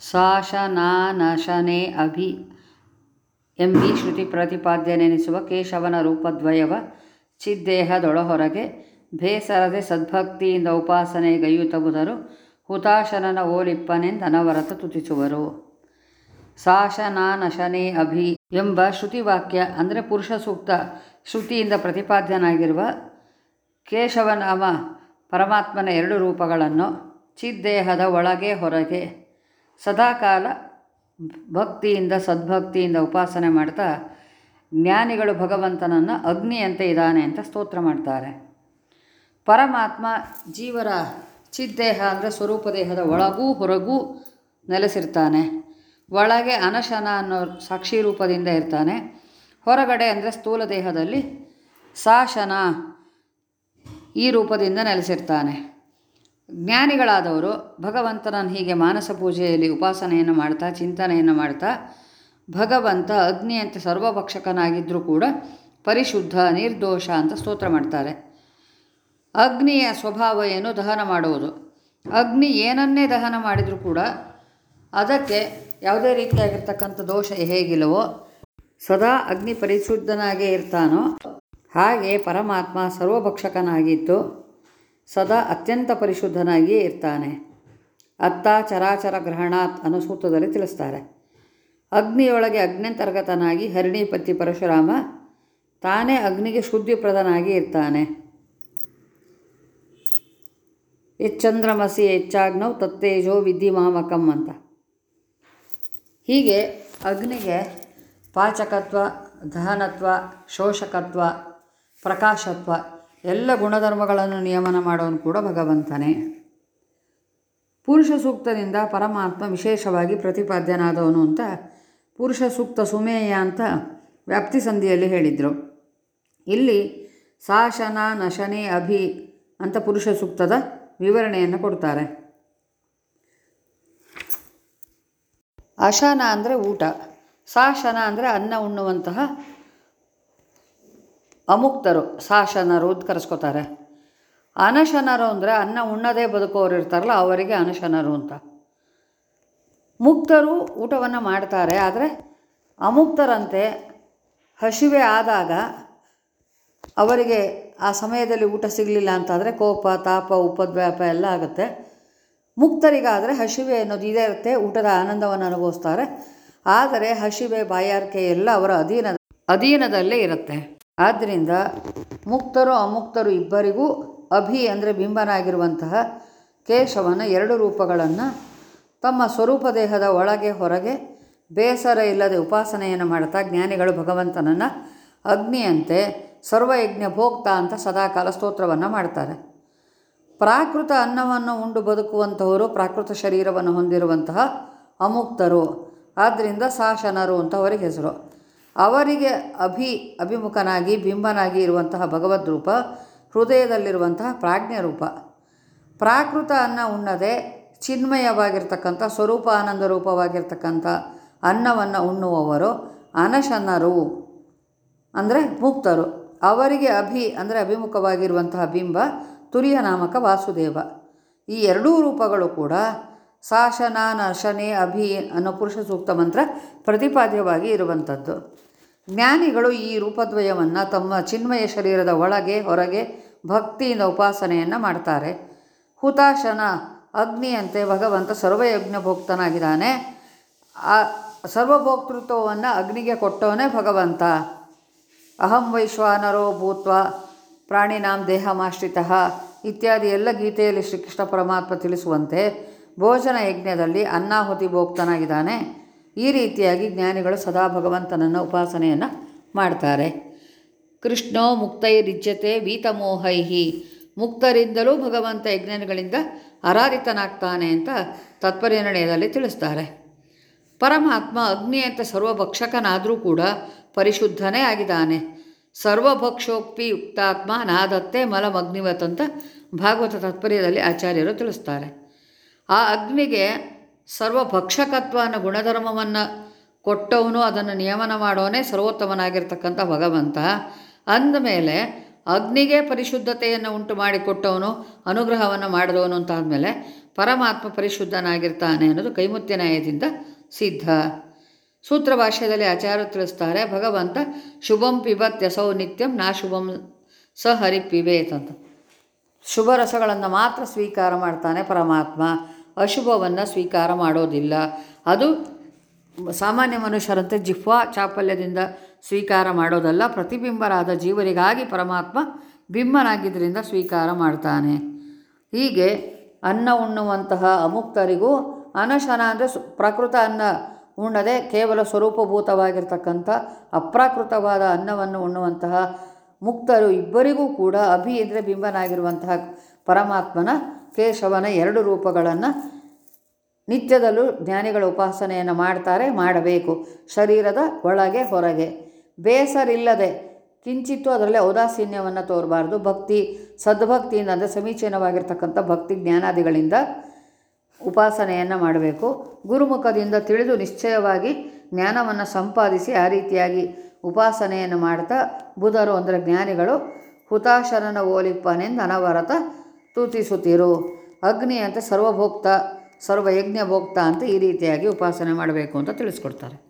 ಸಾಶನಾನಶನೆ Abhi MB ಶ್ರುತಿ ಪ್ರತಿಪಾದ್ಯನೆನಿಸುವ ಕೇಶವನ ರೂಪದ್ವಯವ ಚಿದ್ದೇಹದೊಳಹೊರಗೆ ಬೇಸರದೆ ಸದ್ಭಕ್ತಿಯಿಂದ ಉಪಾಸನೆ ಗೈಯುತ್ತಬುದರು ಹುತಾಶನನ ಓಲಿಪ್ಪನೆಂದು ಅನವರತ ತುತಿಸುವರು ಸಾಶನಾನಶನೇ ಅಭಿ ಎಂಬ ಶ್ರುತಿವಾಕ್ಯ ಅಂದರೆ ಪುರುಷ ಸೂಕ್ತ ಶ್ರುತಿಯಿಂದ ಪ್ರತಿಪಾದ್ಯನಾಗಿರುವ ಕೇಶವನಾಮ ಪರಮಾತ್ಮನ ಎರಡು ರೂಪಗಳನ್ನು ಚಿದ್ದೇಹದ ಒಳಗೆ ಹೊರಗೆ ಸದಾಕಾಲ ಭಕ್ತಿಯಿಂದ, ಸದ್ಭಕ್ತಿಯಿಂದ ಉಪಾಸನೆ ಮಾಡ್ತಾ ಜ್ಞಾನಿಗಳು ಭಗವಂತನನ್ನು ಅಗ್ನಿಯಂತೆ ಇದ್ದಾನೆ ಅಂತ ಸ್ತೋತ್ರ ಮಾಡ್ತಾರೆ. ಪರಮಾತ್ಮ ಜೀವರ ಚಿದ್ದೇಹ ಅಂದರೆ ಸ್ವರೂಪ ದೇಹದ ಒಳಗೂ ಹೊರಗೂ ನೆಲೆಸಿರ್ತಾನೆ. ಒಳಗೆ ಅನಶನ ಅನ್ನೋ ಸಾಕ್ಷಿ ರೂಪದಿಂದ ಇರ್ತಾನೆ. ಹೊರಗಡೆ ಅಂದರೆ ಸ್ಥೂಲ ದೇಹದಲ್ಲಿ ಸಾಶನ ಈ ರೂಪದಿಂದ ನೆಲೆಸಿರ್ತಾನೆ. ಜ್ಞಾನಿಗಳಾದವರು ಭಗವಂತನನ್ನು ಹೀಗೆ ಮಾನಸ ಪೂಜೆಯಲ್ಲಿ ಉಪಾಸನೆಯನ್ನು ಮಾಡ್ತಾ, ಚಿಂತನೆಯನ್ನು ಮಾಡ್ತಾ, ಭಗವಂತ ಅಗ್ನಿಯಂತೆ ಸರ್ವಭಕ್ಷಕನಾಗಿದ್ದರೂ ಕೂಡ ಪರಿಶುದ್ಧ, ನಿರ್ದೋಷ ಅಂತ ಸ್ತೋತ್ರ ಮಾಡ್ತಾರೆ. ಅಗ್ನಿಯ ಸ್ವಭಾವ ಏನು? ದಹನ ಮಾಡುವುದು. ಅಗ್ನಿ ಏನನ್ನೇ ದಹನ ಮಾಡಿದರೂ ಕೂಡ ಅದಕ್ಕೆ ಯಾವುದೇ ರೀತಿಯಾಗಿರ್ತಕ್ಕಂಥ ದೋಷ ಹೇಗಿಲ್ಲವೋ, ಸದಾ ಅಗ್ನಿ ಪರಿಶುದ್ಧನಾಗೇ ಇರ್ತಾನೋ, ಹಾಗೆ ಪರಮಾತ್ಮ ಸರ್ವಭಕ್ಷಕನಾಗಿದ್ದು ಸದಾ ಅತ್ಯಂತ ಪರಿಶುದ್ಧನಾಗಿಯೇ ಇರ್ತಾನೆ. ಅತ್ತ ಚರಾಚರ ಗ್ರಹಣಾತ್ ಅನ್ನೋ ತಿಳಿಸ್ತಾರೆ. ಅಗ್ನಿಯೊಳಗೆ ಅಗ್ನಿಂತರ್ಗತನಾಗಿ ಹರಿಣಿಪತಿ ಪರಶುರಾಮ ತಾನೇ ಅಗ್ನಿಗೆ ಶುದ್ಧಿಪ್ರದನಾಗಿ ಇರ್ತಾನೆ. ಎಚ್ಚಂದ್ರಮಸಿ ಹೆಚ್ಚಾಗ್ನೋ ತತ್ತೇಜೋ ವಿದ್ಧಿಮಾಮಕಂ ಅಂತ. ಹೀಗೆ ಅಗ್ನಿಗೆ ಪಾಚಕತ್ವ, ದಹನತ್ವ, ಶೋಷಕತ್ವ, ಪ್ರಕಾಶತ್ವ ಎಲ್ಲ ಗುಣಧರ್ಮಗಳನ್ನು ನಿಯಮನ ಮಾಡೋನು ಕೂಡ ಭಗವಂತನೇ. ಪುರುಷ ಸೂಕ್ತದಿಂದ ಪರಮಾತ್ಮ ವಿಶೇಷವಾಗಿ ಪ್ರತಿಪಾದ್ಯನಾದವನು ಅಂತ ಪುರುಷ ಸೂಕ್ತ ಸುಮೇಯ ಅಂತ ವ್ಯಾಪ್ತಿ ಸಂಧಿಯಲ್ಲಿ ಹೇಳಿದರು. ಇಲ್ಲಿ ಸಾಶನ ನಶನೆ ಅಭಿ ಅಂತ ಪುರುಷ ಸೂಕ್ತದ ವಿವರಣೆಯನ್ನು ಕೊಡ್ತಾರೆ. ಅಶನ ಅಂದರೆ ಊಟ, ಸಾಶನ ಅಂದರೆ ಅನ್ನ ಉಣ್ಣುವಂತಹ ಅಮುಕ್ತರು, ಸಾಶನರು ಅಂತ ಕರೆಸ್ಕೋತಾರೆ ಅನಶನರು ಅಂದರೆ ಅನ್ನ ಉಣ್ಣದೇ ಬದುಕೋರು ಇರ್ತಾರಲ್ಲ, ಅವರಿಗೆ ಅನಶನರು ಅಂತ. ಮುಕ್ತರು ಊಟವನ್ನು ಮಾಡ್ತಾರೆ, ಆದರೆ ಅಮುಕ್ತರಂತೆ ಹಸಿವೆ ಆದಾಗ ಅವರಿಗೆ ಆ ಸಮಯದಲ್ಲಿ ಊಟ ಸಿಗಲಿಲ್ಲ ಅಂತಾದರೆ ಕೋಪ, ತಾಪ, ಉಪದ್ವ್ಯಾಪ ಎಲ್ಲ ಆಗುತ್ತೆ. ಮುಕ್ತರಿಗಾದರೆ ಹಸಿವೆ ಅನ್ನೋದು ಇದೇ ಇರುತ್ತೆ, ಊಟದ ಆನಂದವನ್ನು ಅನುಭವಿಸ್ತಾರೆ. ಆದರೆ ಹಸಿವೆ ಬಾಯಾರಿಕೆ ಎಲ್ಲ ಅವರ ಅಧೀನ ಅಧೀನದಲ್ಲೇ ಇರುತ್ತೆ. ಆದ್ದರಿಂದ ಮುಕ್ತರು ಅಮುಕ್ತರು ಇಬ್ಬರಿಗೂ ಅಭಿ ಅಂದರೆ ಬಿಂಬನಾಗಿರುವಂತಹ ಕೇಶವನ ಎರಡು ರೂಪಗಳನ್ನು ತಮ್ಮ ಸ್ವರೂಪ ದೇಹದ ಒಳಗೆ ಹೊರಗೆ ಬೇಸರ ಇಲ್ಲದೆ ಉಪಾಸನೆಯನ್ನು ಮಾಡ್ತಾ ಜ್ಞಾನಿಗಳು ಭಗವಂತನನ್ನು ಅಗ್ನಿಯಂತೆ ಸರ್ವಯಜ್ಞ ಭೋಕ್ತ ಅಂತ ಸದಾಕಾಲ ಸ್ತೋತ್ರವನ್ನು ಮಾಡ್ತಾರೆ. ಪ್ರಾಕೃತ ಅನ್ನವನ್ನು ಉಂಡು ಬದುಕುವಂಥವರು ಪ್ರಾಕೃತ ಶರೀರವನ್ನು ಹೊಂದಿರುವಂತಹ ಅಮುಕ್ತರು. ಆದ್ದರಿಂದ ಸಾಶನರು ಅಂತ ಅವರಿಗೆ ಹೆಸರು. ಅವರಿಗೆ ಅಭಿ ಅಭಿಮುಖನಾಗಿ ಬಿಂಬನಾಗಿ ಇರುವಂತಹ ಭಗವದ್ ರೂಪ ಹೃದಯದಲ್ಲಿರುವಂತಹ ಪ್ರಾಜ್ಞ ರೂಪ ಪ್ರಾಕೃತ ಅನ್ನ ಉಣ್ಣದೆ ಚಿನ್ಮಯವಾಗಿರ್ತಕ್ಕಂಥ, ಸ್ವರೂಪ ಆನಂದ ರೂಪವಾಗಿರ್ತಕ್ಕಂಥ ಅನ್ನವನ್ನು ಉಣ್ಣುವವರು ಅನಶನರು, ಅಂದರೆ ಮುಕ್ತರು. ಅವರಿಗೆ ಅಭಿ ಅಂದರೆ ಅಭಿಮುಖವಾಗಿರುವಂತಹ ಬಿಂಬ ತುರಿಯ ನಾಮಕ ವಾಸುದೇವ. ಈ ಎರಡೂ ರೂಪಗಳು ಕೂಡ ಸಾಶನ ನಶನೆ ಅಭಿ ಅನ್ನೋ ಪುರುಷ ಸೂಕ್ತ ಮಂತ್ರ ಪ್ರತಿಪಾದ್ಯವಾಗಿ ಇರುವಂಥದ್ದು. ಜ್ಞಾನಿಗಳು ಈ ರೂಪದ್ವಯವನ್ನು ತಮ್ಮ ಚಿನ್ಮಯ ಶರೀರದ ಒಳಗೆ, ಹೊರಗೆ, ಭಕ್ತಿಯಿಂದ ಉಪಾಸನೆಯನ್ನು ಮಾಡ್ತಾರೆ. ಹುತಾಶನ ಅಗ್ನಿಯಂತೆ ಭಗವಂತ ಸರ್ವಯಜ್ಞ ಭೋಕ್ತನಾಗಿದ್ದಾನೆ ಆ ಸರ್ವಭೋಕ್ತೃತ್ವವನ್ನು ಅಗ್ನಿಗೆ ಕೊಟ್ಟವನೇ ಭಗವಂತ. ಅಹಂ ವೈಶ್ವಾನರೋ ಭೂತ್ವ ಪ್ರಾಣಿನಾಂ ದೇಹಮಾಶ್ರಿತ ಇತ್ಯಾದಿ ಎಲ್ಲ ಗೀತೆಯಲ್ಲಿ ಶ್ರೀಕೃಷ್ಣ ಪರಮಾತ್ಮ ತಿಳಿಸುವಂತೆ ಭೋಜನ ಯಜ್ಞದಲ್ಲಿ ಅನ್ನಾಹುತಿ ಭೋಕ್ತನಾಗಿದ್ದಾನೆ ಈ ರೀತಿಯಾಗಿ ಜ್ಞಾನಿಗಳು ಸದಾ ಭಗವಂತನನ್ನು ಉಪಾಸನೆಯನ್ನು ಮಾಡ್ತಾರೆ. ಕೃಷ್ಣೋ ಮುಕ್ತೈರಿಜ್ಯತೆ ವೀತಮೋಹೈಹಿ. ಮುಕ್ತರಿಂದಲೂ ಭಗವಂತ ಯಜ್ಞಾನಿಗಳಿಂದ ಆರಾಧಿತನಾಗ್ತಾನೆ ಅಂತ ತತ್ಪರ್ಯನಿರ್ಣಯದಲ್ಲಿ ತಿಳಿಸ್ತಾರೆ. ಪರಮಾತ್ಮ ಅಗ್ನಿಯಂತೆ ಸರ್ವಭಕ್ಷಕನಾದರೂ ಕೂಡ ಪರಿಶುದ್ಧನೇ ಆಗಿದ್ದಾನೆ. ಸರ್ವಭಕ್ಷೋಕ್ತಿ ಯುಕ್ತಾತ್ಮ ನಾದತ್ತೆ ಮಲಮಗ್ನಿವತ್ ಅಂತ ಭಾಗವತ ತಾತ್ಪರ್ಯದಲ್ಲಿ ಆಚಾರ್ಯರು ತಿಳಿಸ್ತಾರೆ. ಆ ಅಗ್ನಿಗೆ ಸರ್ವಭಕ್ಷಕತ್ವ ಅನ್ನೋ ಗುಣಧರ್ಮವನ್ನು ಕೊಟ್ಟವನು, ಅದನ್ನು ನಿಯಮನ ಮಾಡೋನೇ ಸರ್ವೋತ್ತಮನಾಗಿರ್ತಕ್ಕಂಥ ಭಗವಂತ. ಅಂದಮೇಲೆ ಅಗ್ನಿಗೆ ಪರಿಶುದ್ಧತೆಯನ್ನು ಉಂಟು ಮಾಡಿಕೊಟ್ಟವನು ಅನುಗ್ರಹವನ್ನು ಮಾಡಿದವನು ಅಂತ ಆದಮೇಲೆ ಪರಮಾತ್ಮ ಪರಿಶುದ್ಧನಾಗಿರ್ತಾನೆ ಅನ್ನೋದು ಕೈಮುತ್ಯ ನ್ಯಾಯದಿಂದ ಸಿದ್ಧ. ಸೂತ್ರ ಭಾಷೆಯಲ್ಲಿ ಆಚಾರ್ಯರು ತಿಳಿಸ್ತಾರೆ, ಭಗವಂತ ಶುಭಂ ಪಿಬತ್ಯಸೌ ನಿತ್ಯಂ ನಾ ಶುಭಂ ಸ ಹರಿ ಪಿಬೇತ್ ಅಂತ. ಶುಭ ರಸಗಳನ್ನು ಮಾತ್ರ ಸ್ವೀಕಾರ ಮಾಡ್ತಾನೆ ಪರಮಾತ್ಮ. ಅಶುಭವನ್ನು ಸ್ವೀಕಾರ ಮಾಡೋದಿಲ್ಲ. ಅದು ಸಾಮಾನ್ಯ ಮನುಷ್ಯರಂತೆ ಜಿಹ್ವಾ ಚಾಪಲ್ಯದಿಂದ ಸ್ವೀಕಾರ ಮಾಡೋದಲ್ಲ, ಪ್ರತಿಬಿಂಬರಾದ ಜೀವರಿಗಾಗಿ ಪರಮಾತ್ಮ ಬಿಂಬನಾಗಿದ್ದರಿಂದ ಸ್ವೀಕಾರ ಮಾಡ್ತಾನೆ. ಹೀಗೆ ಅನ್ನ ಉಣ್ಣುವಂತಹ ಅಮುಕ್ತರಿಗೂ ಅನಶನ ಅಂದರೆ ಪ್ರಕೃತ ಅನ್ನ ಉಣ್ಣದೆ ಕೇವಲ ಸ್ವರೂಪಭೂತವಾಗಿರ್ತಕ್ಕಂಥ ಅಪ್ರಾಕೃತವಾದ ಅನ್ನವನ್ನು ಉಣ್ಣುವಂತಹ ಮುಕ್ತರು ಇಬ್ಬರಿಗೂ ಕೂಡ ಅಭಿ ಅಂದರೆ ಬಿಂಬನಾಗಿರುವಂತಹ ಪರಮಾತ್ಮನ ಕೇಶವನ ಎರಡು ರೂಪಗಳನ್ನು ನಿತ್ಯದಲ್ಲೂ ಜ್ಞಾನಿಗಳ ಉಪಾಸನೆಯನ್ನು ಮಾಡ್ತಾರೆ, ಮಾಡಬೇಕು. ಶರೀರದ ಒಳಗೆ, ಹೊರಗೆ. ಬೇಸರಿಲ್ಲದೆ ಕಿಂಚಿತ್ತು ಅದರಲ್ಲಿ ಔದಾಸೀನ್ಯವನ್ನು ತೋರಬಾರ್ದು. ಭಕ್ತಿ, ಸದ್ಭಕ್ತಿಯಿಂದ ಅಂದರೆ ಸಮೀಚೀನವಾಗಿರ್ತಕ್ಕಂಥ ಭಕ್ತಿ ಜ್ಞಾನಾದಿಗಳಿಂದ ಉಪಾಸನೆಯನ್ನು ಮಾಡಬೇಕು. ಗುರುಮುಖದಿಂದ ತಿಳಿದು ನಿಶ್ಚಯವಾಗಿ ಜ್ಞಾನವನ್ನು ಸಂಪಾದಿಸಿ ಆ ರೀತಿಯಾಗಿ ಉಪಾಸನೆಯನ್ನು ಮಾಡ್ತಾ ಬುಧರು ಅಂದರೆ ಜ್ಞಾನಿಗಳು ಹುತಾಶರನ ಓಲಿಪ್ಪನೆಂದು ಅನವರತ ತೂತಿಸುತ್ತಿರು ಅಗ್ನಿ ಅಂತ ಸರ್ವಭೋಕ್ತ ಸರ್ವಯಜ್ಞ ಭೋಕ್ತ ಅಂತ ಈ ರೀತಿಯಾಗಿ ಉಪಾಸನೆ ಮಾಡಬೇಕು ಅಂತ ತಿಳಿಸ್ಕೊಡ್ತಾರೆ.